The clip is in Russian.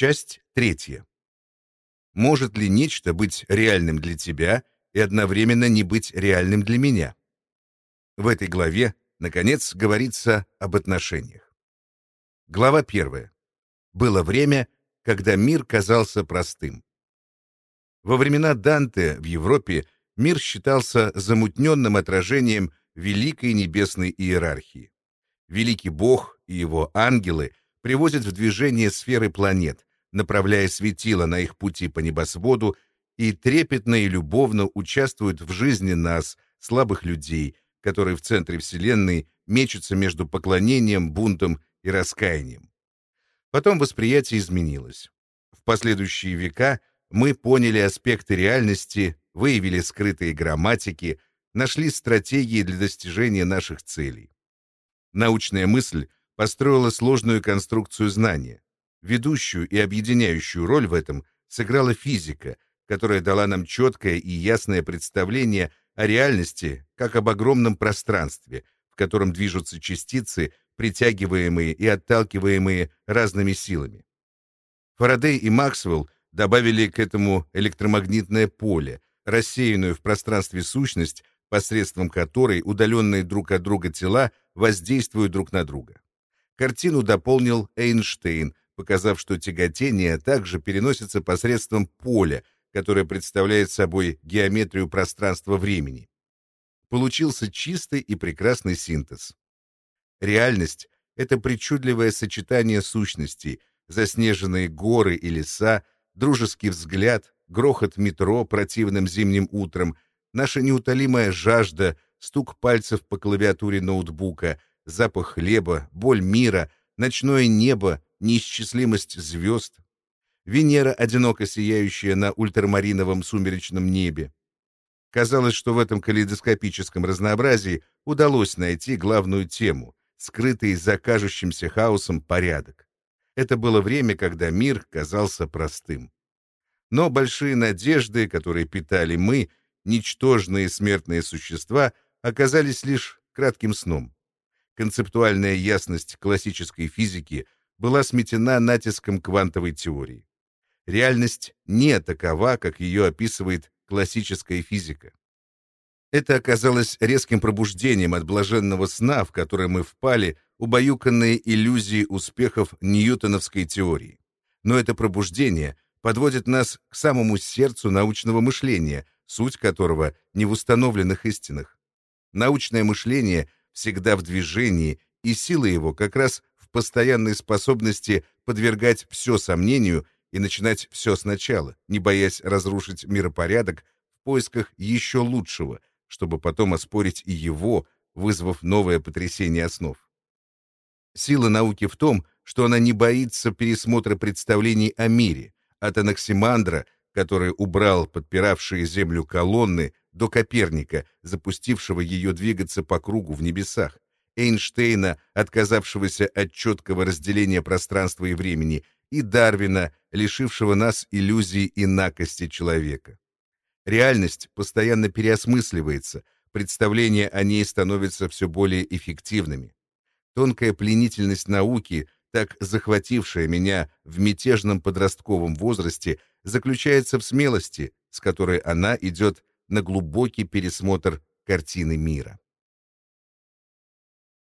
Часть третья. Может ли нечто быть реальным для тебя и одновременно не быть реальным для меня? В этой главе, наконец, говорится об отношениях. Глава первая. Было время, когда мир казался простым. Во времена Данте в Европе мир считался замутненным отражением великой небесной иерархии. Великий Бог и его ангелы приводят в движение сферы планет, направляя светила на их пути по небосводу и трепетно и любовно участвуют в жизни нас, слабых людей, которые в центре Вселенной мечутся между поклонением, бунтом и раскаянием. Потом восприятие изменилось. В последующие века мы поняли аспекты реальности, выявили скрытые грамматики, нашли стратегии для достижения наших целей. Научная мысль построила сложную конструкцию знания. Ведущую и объединяющую роль в этом сыграла физика, которая дала нам четкое и ясное представление о реальности как об огромном пространстве, в котором движутся частицы, притягиваемые и отталкиваемые разными силами. Фарадей и Максвелл добавили к этому электромагнитное поле, рассеянную в пространстве сущность, посредством которой удаленные друг от друга тела воздействуют друг на друга. Картину дополнил Эйнштейн, показав, что тяготение также переносится посредством поля, которое представляет собой геометрию пространства-времени. Получился чистый и прекрасный синтез. Реальность — это причудливое сочетание сущностей, заснеженные горы и леса, дружеский взгляд, грохот метро противным зимним утром, наша неутолимая жажда, стук пальцев по клавиатуре ноутбука, запах хлеба, боль мира, ночное небо, неисчислимость звезд. Венера, одиноко сияющая на ультрамариновом сумеречном небе. Казалось, что в этом калейдоскопическом разнообразии удалось найти главную тему, скрытый за кажущимся хаосом порядок. Это было время, когда мир казался простым. Но большие надежды, которые питали мы, ничтожные смертные существа, оказались лишь кратким сном. Концептуальная ясность классической физики была сметена натиском квантовой теории. Реальность не такова, как ее описывает классическая физика. Это оказалось резким пробуждением от блаженного сна, в который мы впали, убаюканные иллюзией успехов ньютоновской теории. Но это пробуждение подводит нас к самому сердцу научного мышления, суть которого не в установленных истинах. Научное мышление всегда в движении, и сила его как раз в постоянной способности подвергать все сомнению и начинать все сначала, не боясь разрушить миропорядок в поисках еще лучшего, чтобы потом оспорить и его, вызвав новое потрясение основ. Сила науки в том, что она не боится пересмотра представлений о мире, от Анаксимандра, который убрал подпиравшие землю колонны, до Коперника, запустившего ее двигаться по кругу в небесах, Эйнштейна, отказавшегося от четкого разделения пространства и времени, и Дарвина, лишившего нас иллюзии инакости человека. Реальность постоянно переосмысливается, представления о ней становятся все более эффективными. Тонкая пленительность науки, так захватившая меня в мятежном подростковом возрасте, заключается в смелости, с которой она идет на глубокий пересмотр картины мира.